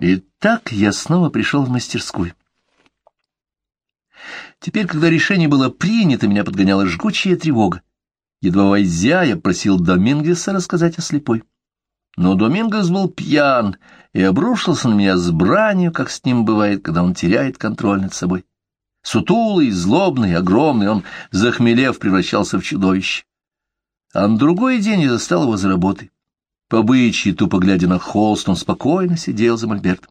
И так я снова пришел в мастерскую. Теперь, когда решение было принято, меня подгоняла жгучая тревога. Едва войдя, я просил Домингеса рассказать о слепой. Но Домингес был пьян и обрушился на меня с бранью, как с ним бывает, когда он теряет контроль над собой. Сутулый, злобный, огромный, он, захмелев, превращался в чудовище. А на другой день я застал его за работой. По бычьи, тупо глядя на холст, он спокойно сидел за мольбертом.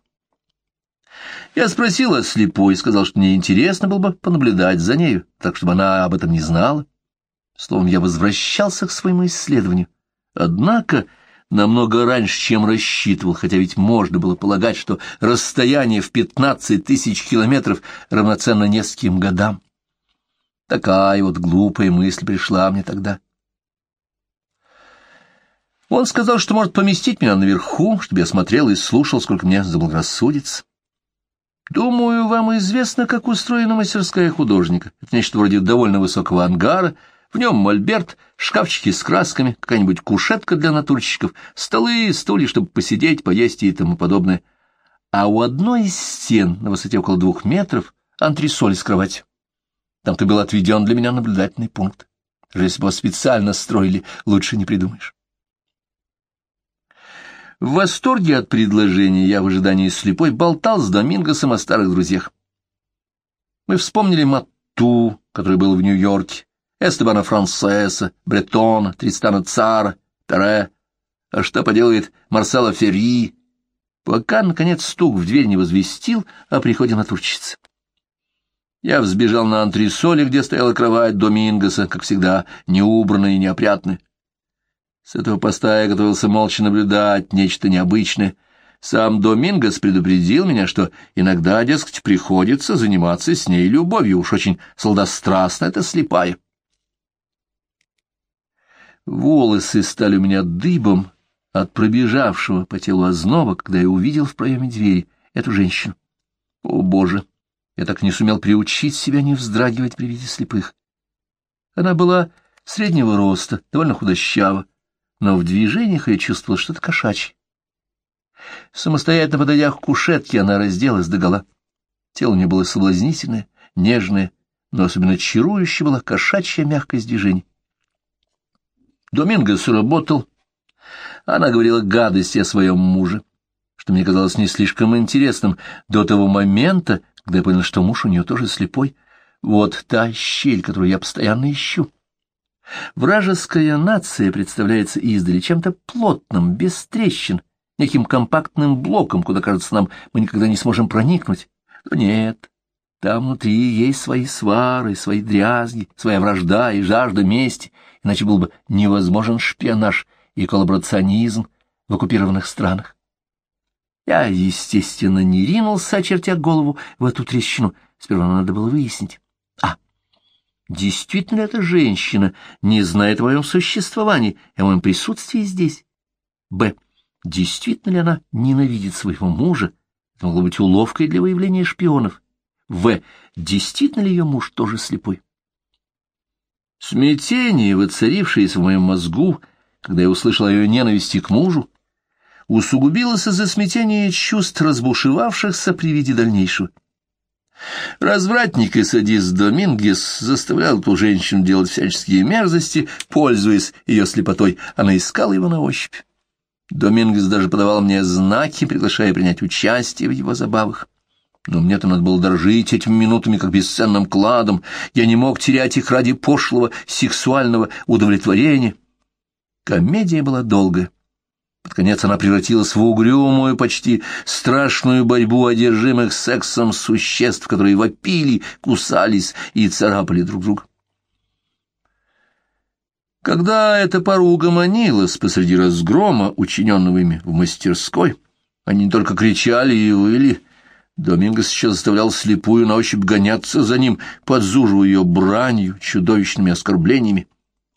Я спросил о слепой и сказал, что мне интересно было бы понаблюдать за нею, так чтобы она об этом не знала. Словом, я возвращался к своему исследованию. Однако намного раньше, чем рассчитывал, хотя ведь можно было полагать, что расстояние в пятнадцать тысяч километров равноценно нескольким годам. Такая вот глупая мысль пришла мне тогда. Он сказал, что может поместить меня наверху, чтобы я смотрел и слушал, сколько мне заблагорассудится. Думаю, вам известно, как устроена мастерская художника. Это нечто вроде довольно высокого ангара, в нем мольберт, шкафчики с красками, какая-нибудь кушетка для натурщиков, столы, стулья, чтобы посидеть, поесть и тому подобное. А у одной из стен, на высоте около двух метров, антресоль с кроватью. Там-то был отведен для меня наблюдательный пункт. Если бы специально строили, лучше не придумаешь. В восторге от предложения я в ожидании слепой болтал с Домингосом о старых друзьях. Мы вспомнили Матту, который был в Нью-Йорке, Эстебана Франсеса, Бретона, Тристана Цара, Пере. А что поделает Марсела Ферри, пока, наконец, стук в дверь не возвестил о приходе натурщицы. Я взбежал на антресоли, где стояла кровать Домингоса, как всегда, неубранная и неопрятная. С этого поста я готовился молча наблюдать нечто необычное. Сам Домингос предупредил меня, что иногда, дескать, приходится заниматься с ней любовью, уж очень сладострастно это слепая. Волосы стали у меня дыбом от пробежавшего по телу озноба, когда я увидел в проеме двери эту женщину. О, Боже! Я так не сумел приучить себя не вздрагивать при виде слепых. Она была среднего роста, довольно худощава, но в движениях я чувствовал что-то кошачье. Самостоятельно подойдя к кушетке, она разделась догола. Тело у нее было соблазнительное, нежное, но особенно чарующе была кошачья мягкость движений. Домингос работал. Она говорила гадости о своем муже, что мне казалось не слишком интересным до того момента, когда я понял, что муж у нее тоже слепой. Вот та щель, которую я постоянно ищу. Вражеская нация представляется издали чем-то плотным, без трещин, неким компактным блоком, куда, кажется, нам мы никогда не сможем проникнуть. Но нет, там внутри есть свои свары, свои дрязги, своя вражда и жажда мести, иначе был бы невозможен шпионаж и коллаборационизм в оккупированных странах. Я, естественно, не ринулся, очертя голову в эту трещину. Сперва надо было выяснить. Действительно эта женщина не знает о моем существовании и о моем присутствии здесь? Б, действительно ли она ненавидит своего мужа? Это могло быть уловкой для выявления шпионов. В. Действительно ли ее муж тоже слепой? Смятение, воцарившееся в моем мозгу, когда я услышал о ее ненависти к мужу, усугубилось из-за смятения чувств, разбушевавшихся при виде дальнейшего. Развратник и садист Домингес заставлял эту женщину делать всяческие мерзости, пользуясь ее слепотой, она искала его на ощупь. Домингес даже подавал мне знаки, приглашая принять участие в его забавах. Но мне-то надо было дорожить этими минутами как бесценным кладом. Я не мог терять их ради пошлого сексуального удовлетворения. Комедия была долгая. Под конец она превратилась в угрюмую, почти страшную борьбу одержимых сексом существ, которые вопили, кусались и царапали друг друга. Когда эта пара угомонилась посреди разгрома, учиненного ими в мастерской, они не только кричали и выли, Домингос еще заставлял слепую на ощупь гоняться за ним, подзуживая ее бранью, чудовищными оскорблениями.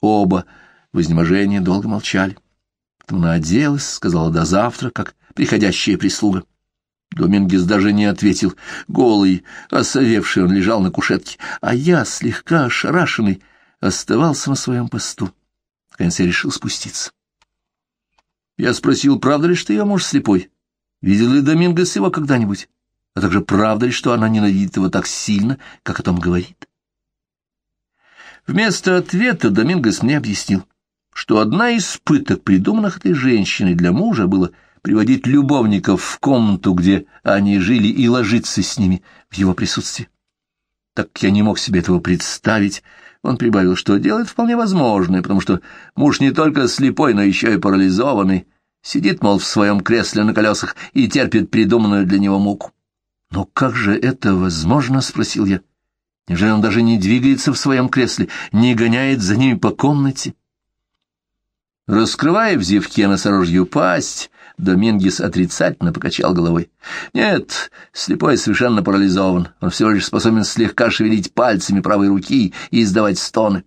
Оба в изнеможении долго молчали. Потом оделась, сказала до завтра, как приходящая прислуга. Домингес даже не ответил. Голый, осовевший, он лежал на кушетке, а я, слегка ошарашенный, оставался на своем посту. Наконец я решил спуститься. Я спросил, правда ли, что ее муж слепой. Видел ли Домингос его когда-нибудь? А также правда ли, что она ненавидит его так сильно, как о том говорит? Вместо ответа Домингос мне объяснил, что одна из пыток, придуманных этой женщиной для мужа, было приводить любовников в комнату, где они жили, и ложиться с ними в его присутствии. Так я не мог себе этого представить, он прибавил, что делает вполне возможное, потому что муж не только слепой, но еще и парализованный, сидит, мол, в своем кресле на колесах и терпит придуманную для него муку. «Но как же это возможно?» — спросил я. «Неужели он даже не двигается в своем кресле, не гоняет за ними по комнате?» Раскрывая в зевке носорожью пасть, Домингес отрицательно покачал головой. «Нет, слепой совершенно парализован. Он всего лишь способен слегка шевелить пальцами правой руки и издавать стоны.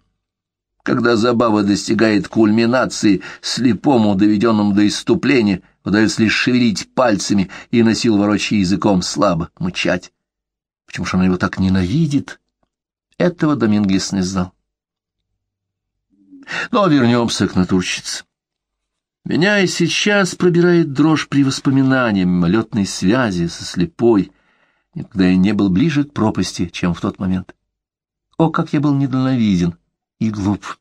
Когда забава достигает кульминации, слепому, доведенному до иступления, удается лишь шевелить пальцами и носил ворочая языком слабо, мычать. Почему же она его так ненавидит? Этого Домингес не знал. Но вернемся к натурщице. Меня и сейчас пробирает дрожь при воспоминании мимолетной связи со слепой, никогда я не был ближе к пропасти, чем в тот момент. О, как я был недальновиден и глуп!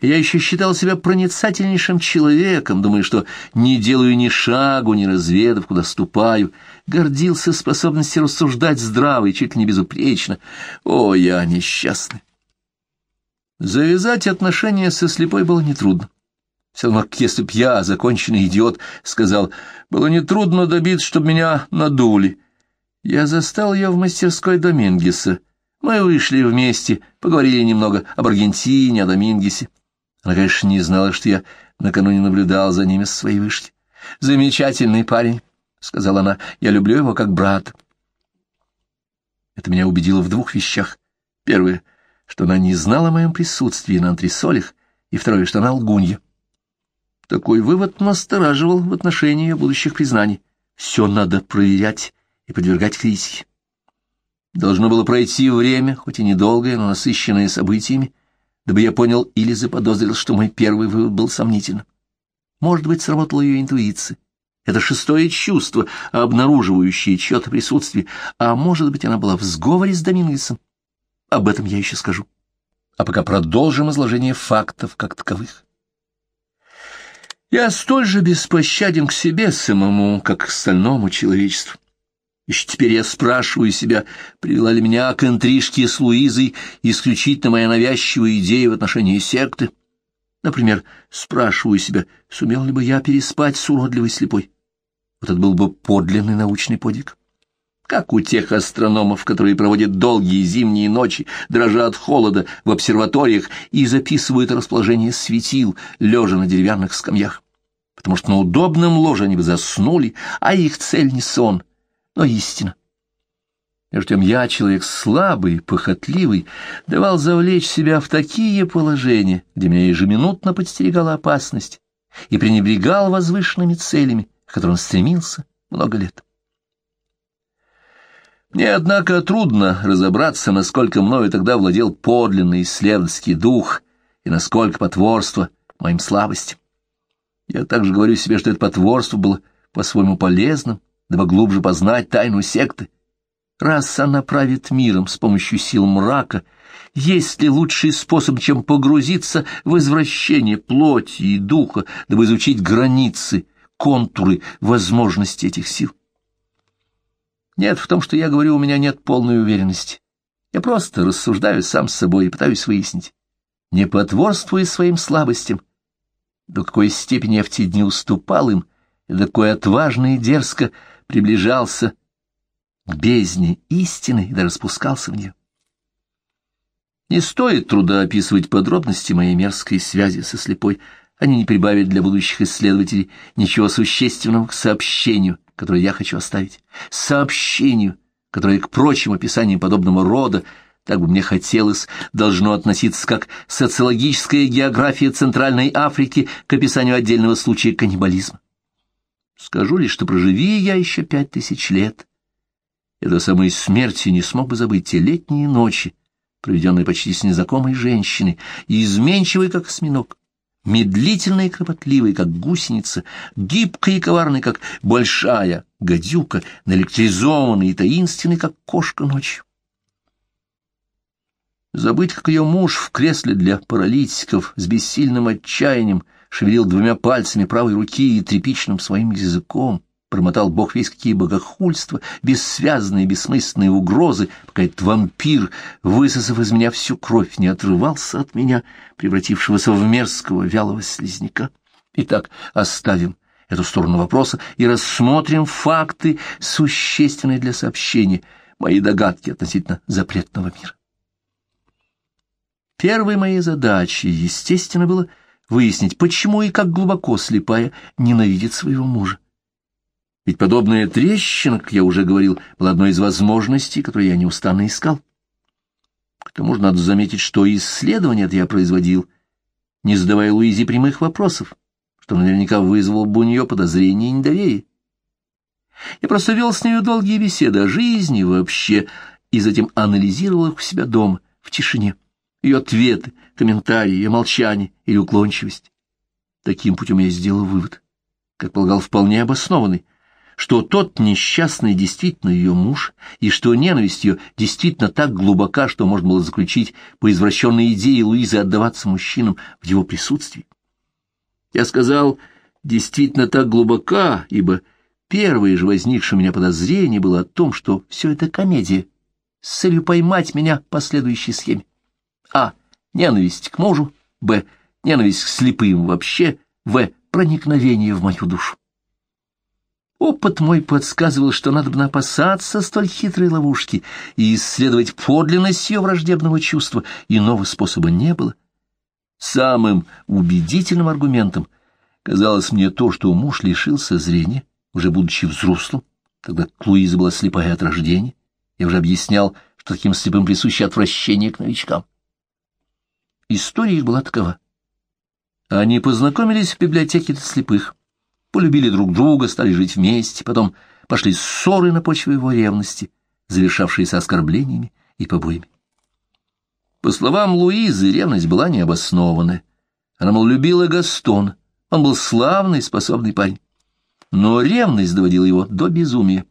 Я еще считал себя проницательнейшим человеком, думая, что не делаю ни шагу, ни разведав, куда ступаю, гордился способностью рассуждать здраво и чуть ли не безупречно. О, я несчастный! Завязать отношения со слепой было нетрудно. Все равно, если б я, законченный идиот, сказал, было нетрудно добиться, чтобы меня надули. Я застал ее в мастерской Домингеса. Мы вышли вместе, поговорили немного об Аргентине, о Домингесе. Она, конечно, не знала, что я накануне наблюдал за ними с своей вышки. «Замечательный парень», — сказала она, — «я люблю его как брата». Это меня убедило в двух вещах. Первое, что она не знала о моем присутствии на антресолях, и второе, что она лгунья. Такой вывод настораживал в отношении ее будущих признаний. Все надо проверять и подвергать критике. Должно было пройти время, хоть и недолгое, но насыщенное событиями, дабы я понял или заподозрил, что мой первый вывод был сомнительным. Может быть, сработала ее интуиция. Это шестое чувство, обнаруживающее чье-то присутствие, а может быть, она была в сговоре с Домингесом. Об этом я еще скажу. А пока продолжим изложение фактов как таковых. Я столь же беспощаден к себе самому, как к остальному человечеству. Еще теперь я спрашиваю себя, привела ли меня к интрижке с Луизой исключительно моя навязчивая идея в отношении секты. Например, спрашиваю себя, сумел ли бы я переспать с уродливой слепой. Вот это был бы подлинный научный подвиг. Как у тех астрономов, которые проводят долгие зимние ночи, дрожа от холода в обсерваториях и записывают расположение светил, лежа на деревянных скамьях. Потому что на удобном ложе они бы заснули, а их цель не сон, но истина. Между тем я, человек слабый, похотливый, давал завлечь себя в такие положения, где меня ежеминутно подстерегала опасность, и пренебрегал возвышенными целями, к которым стремился много лет. Мне, однако, трудно разобраться, насколько мною тогда владел подлинный исследовательский дух и насколько потворство моим слабостям. Я также говорю себе, что это потворство было по-своему полезным, дабы глубже познать тайну секты. Раз она правит миром с помощью сил мрака, есть ли лучший способ, чем погрузиться в извращение плоти и духа, дабы изучить границы, контуры, возможности этих сил? Нет, в том, что я говорю, у меня нет полной уверенности. Я просто рассуждаю сам с собой и пытаюсь выяснить, не потворствуя своим слабостям, до какой степени я в те дни уступал им, и до какой отважно и дерзко приближался к бездне истины и даже спускался в нее. Не стоит труда описывать подробности моей мерзкой связи со слепой, они не прибавят для будущих исследователей ничего существенного к сообщению, которое я хочу оставить, сообщению, которое к прочим описаниям подобного рода, так бы мне хотелось, должно относиться как социологическая география Центральной Африки к описанию отдельного случая каннибализма. Скажу лишь, что проживи я еще пять тысяч лет, я до самой смерти не смог бы забыть те летние ночи, проведенные почти с незнакомой женщиной, изменчивой, как осьминог, медлительной и кропотливой, как гусеница, гибкой и коварной, как большая гадюка, наэлектризованной и таинственной, как кошка ночью. Забыть, как ее муж в кресле для паралитиков с бессильным отчаянием шевелил двумя пальцами правой руки и тряпичным своим языком, промотал бог весь какие богохульства, бессвязные, бессмысленные угрозы, пока этот вампир, высосав из меня всю кровь, не отрывался от меня, превратившегося в мерзкого вялого слизняка. Итак, оставим эту сторону вопроса и рассмотрим факты, существенные для сообщения, мои догадки относительно запретного мира. Первой моей задачей, естественно, было выяснить, почему и как глубоко слепая ненавидит своего мужа. Ведь подобная трещина, как я уже говорил, была одной из возможностей, которые я неустанно искал. К тому же надо заметить, что исследование это я производил, не задавая Луизе прямых вопросов, что наверняка вызвало бы у нее подозрение и недоверие. Я просто вел с нею долгие беседы о жизни вообще, и затем анализировал их у себя дома, в тишине ее ответы, комментарии, ее молчание или уклончивость. Таким путем я сделал вывод, как полагал, вполне обоснованный, что тот несчастный действительно ее муж, и что ненависть ее действительно так глубока, что можно было заключить по извращенной идее Луизы отдаваться мужчинам в его присутствии. Я сказал, действительно так глубока, ибо первое же возникшее у меня подозрение было о том, что все это комедия с целью поймать меня по следующей схеме. А. Ненависть к мужу. Б. Ненависть к слепым вообще. В. Проникновение в мою душу. Опыт мой подсказывал, что надо бы опасаться столь хитрой ловушки и исследовать подлинность ее враждебного чувства. Иного способа не было. Самым убедительным аргументом казалось мне то, что муж лишился зрения, уже будучи взрослым, тогда Луиза была слепая от рождения. Я уже объяснял, что таким слепым присуще отвращение к новичкам. История их была такова. Они познакомились в библиотеке для слепых, полюбили друг друга, стали жить вместе, потом пошли ссоры на почве его ревности, завершавшиеся оскорблениями и побоями. По словам Луизы, ревность была необоснованная. Она, мол, любила Гастон, он был славный, способный парень. Но ревность доводила его до безумия.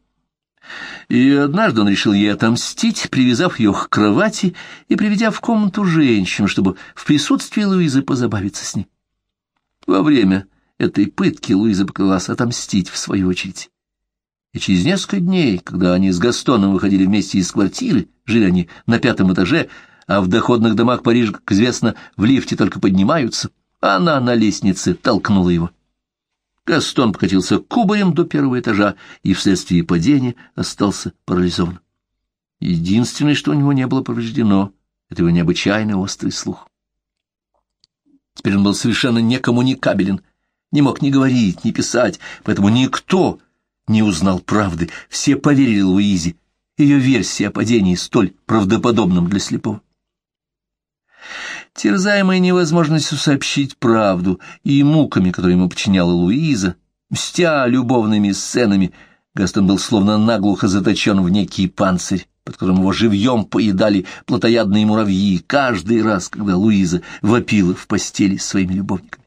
И однажды он решил ей отомстить, привязав ее к кровати и приведя в комнату женщину, чтобы в присутствии Луизы позабавиться с ней. Во время этой пытки Луиза поклялась отомстить в свою очередь. И через несколько дней, когда они с Gastoном выходили вместе из квартиры, жили они на пятом этаже, а в доходных домах Парижа, как известно, в лифте только поднимаются, она на лестнице толкнула его. Гастон покатился кубарем до первого этажа и вследствие падения остался парализован. Единственное, что у него не было повреждено, это его необычайно острый слух. Теперь он был совершенно некоммуникабелен, не мог ни говорить, ни писать, поэтому никто не узнал правды, все поверили Луизе, ее версии о падении столь правдоподобным для слепого. Терзаемый невозможностью сообщить правду и муками, которые ему подчиняла Луиза, мстя любовными сценами, Гастон был словно наглухо заточен в некий панцирь, под которым его живьем поедали плотоядные муравьи каждый раз, когда Луиза вопила в постели с своими любовниками.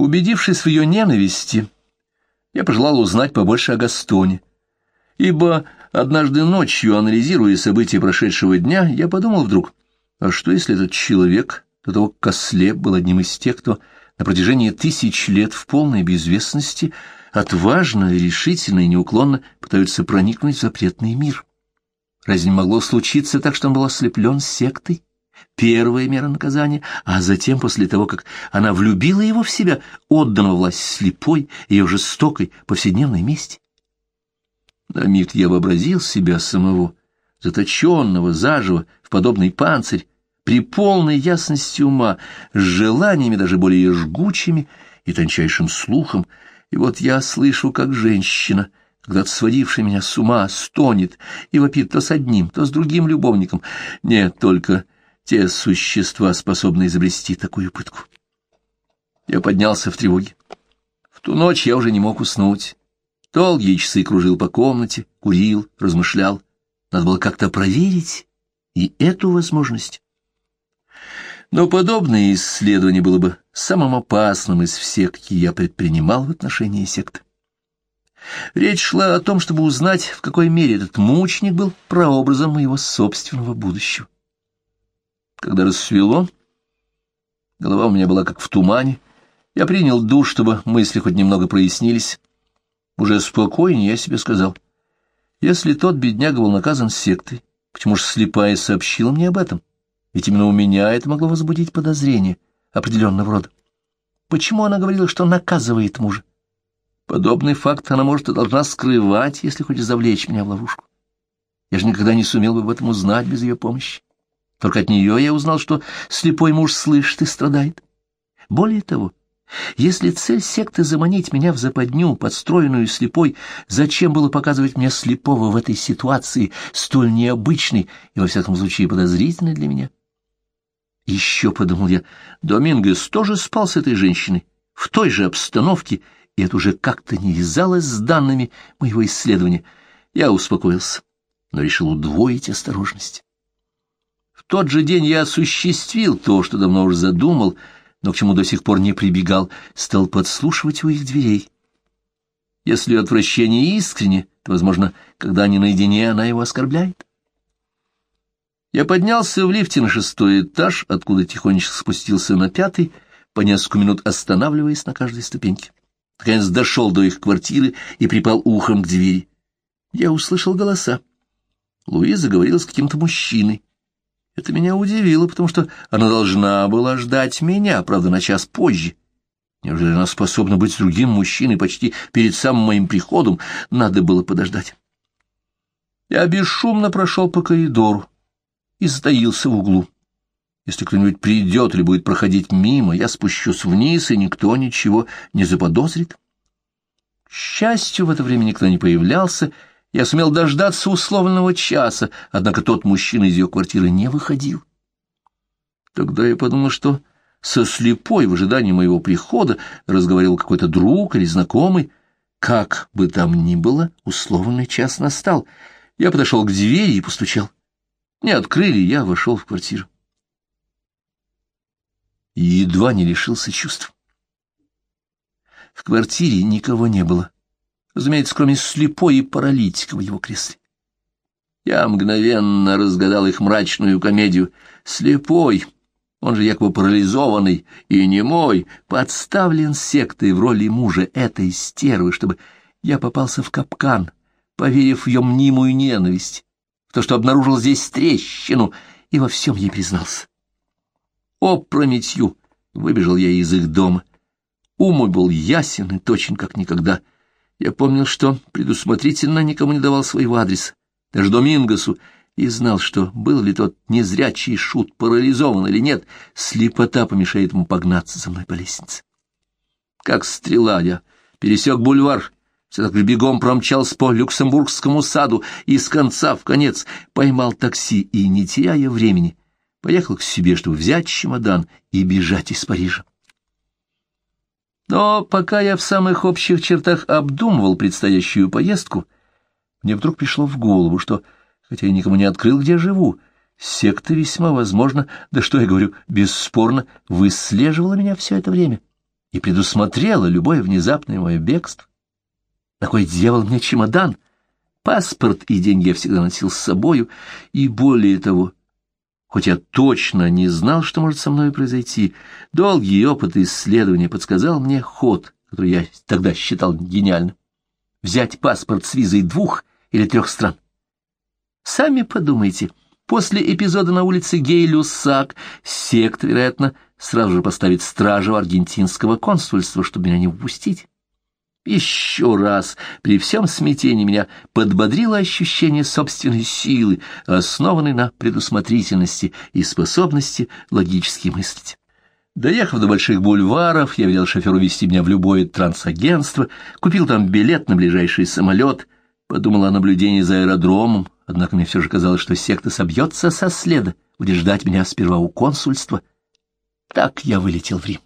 Убедившись в ее ненависти, я пожелал узнать побольше о Гастоне, ибо однажды ночью, анализируя события прошедшего дня, я подумал вдруг, а что, если этот человек, до того как ослеп, был одним из тех, кто на протяжении тысяч лет в полной безвестности отважно, решительно и неуклонно пытаются проникнуть в запретный мир? Разве могло случиться так, что он был ослеплен сектой? Первая мера наказания, а затем, после того, как она влюбила его в себя, отданного власть слепой, ее жестокой, повседневной мести? На миг я вообразил себя самого, заточенного заживо в подобный панцирь, при полной ясности ума, с желаниями даже более жгучими и тончайшим слухом, и вот я слышу, как женщина, когда-то сводившая меня с ума, стонет и вопит то с одним, то с другим любовником. Нет, только те существа способны изобрести такую пытку. Я поднялся в тревоге. В ту ночь я уже не мог уснуть. Долгие часы кружил по комнате, курил, размышлял. Надо было как-то проверить и эту возможность. Но подобное исследование было бы самым опасным из всех, какие я предпринимал в отношении секты. Речь шла о том, чтобы узнать, в какой мере этот мученик был прообразом моего собственного будущего. Когда рассвело, голова у меня была как в тумане, я принял душ, чтобы мысли хоть немного прояснились. Уже спокойнее я себе сказал, если тот бедняга был наказан сектой, почему же слепая сообщила мне об этом? Ведь именно у меня это могло возбудить подозрение определенного рода. Почему она говорила, что наказывает мужа? Подобный факт она может и должна скрывать, если хочет завлечь меня в ловушку. Я же никогда не сумел бы об этом узнать без ее помощи. Только от нее я узнал, что слепой муж слышит и страдает. Более того, если цель секты заманить меня в западню, подстроенную слепой, зачем было показывать мне слепого в этой ситуации, столь необычной и, во всяком случае, подозрительной для меня? Еще, подумал я, Домингес тоже спал с этой женщиной, в той же обстановке, и это уже как-то не вязалось с данными моего исследования. Я успокоился, но решил удвоить осторожность. Тот же день я осуществил то, что давно уже задумал, но к чему до сих пор не прибегал, стал подслушивать у их дверей. Если отвращение искренне, то, возможно, когда они наедине, она его оскорбляет. Я поднялся в лифте на шестой этаж, откуда тихонечко спустился на пятый, по несколько минут останавливаясь на каждой ступеньке. Наконец дошел до их квартиры и припал ухом к двери. Я услышал голоса. Луиза говорила с каким-то мужчиной. Это меня удивило, потому что она должна была ждать меня, правда, на час позже. Неужели она способна быть с другим мужчиной почти перед самым моим приходом? Надо было подождать. Я бесшумно прошел по коридору и затаился в углу. Если кто-нибудь придет или будет проходить мимо, я спущусь вниз, и никто ничего не заподозрит. К счастью, в это время никто не появлялся, я сумел дождаться условленного часа, однако тот мужчина из ее квартиры не выходил. Тогда я подумал, что со слепой в ожидании моего прихода разговаривал какой-то друг или знакомый. Как бы там ни было, условленный час настал. Я подошел к двери и постучал. Не открыли, я вошел в квартиру. И едва не лишился чувств. В квартире никого не было, разумеется, кроме слепой и паралитика в его кресле. Я мгновенно разгадал их мрачную комедию. Слепой, он же якобы парализованный и немой, подставлен сектой в роли мужа этой стервы, чтобы я попался в капкан, поверив в ее мнимую ненависть в то, что обнаружил здесь трещину, и во всем ей признался. Опрометью выбежал я из их дома. Ум мой был ясен и точен, как никогда. Я помнил, что предусмотрительно никому не давал своего адреса, даже Домингосу, и знал, что был ли тот незрячий шут парализован или нет, слепота помешает ему погнаться за мной по лестнице. Как стрела я пересек бульвар все так бегом промчался по Люксембургскому саду и с конца в конец поймал такси и, не теряя времени, поехал к себе, чтобы взять чемодан и бежать из Парижа. Но пока я в самых общих чертах обдумывал предстоящую поездку, мне вдруг пришло в голову, что, хотя я никому не открыл, где живу, секта весьма возможно, да что я говорю, бесспорно, выслеживала меня все это время и предусмотрела любое внезапное мое бегство. На кой дьявол мне чемодан? Паспорт и деньги я всегда носил с собою, и более того, хоть я точно не знал, что может со мной произойти, долгий опыт исследования подсказал мне ход, который я тогда считал гениальным. Взять паспорт с визой двух или трех стран. Сами подумайте, после эпизода на улице Гей-Люсак сект, вероятно, сразу же поставит стражу аргентинского консульства, чтобы меня не впустить. Еще раз при всем смятении меня подбодрило ощущение собственной силы, основанной на предусмотрительности и способности логически мыслить. Доехав до больших бульваров, я велел шоферу вести меня в любое трансагентство, купил там билет на ближайший самолет, подумал о наблюдении за аэродромом, однако мне все же казалось, что секта собьется со следа, будет ждать меня сперва у консульства. Так я вылетел в Рим.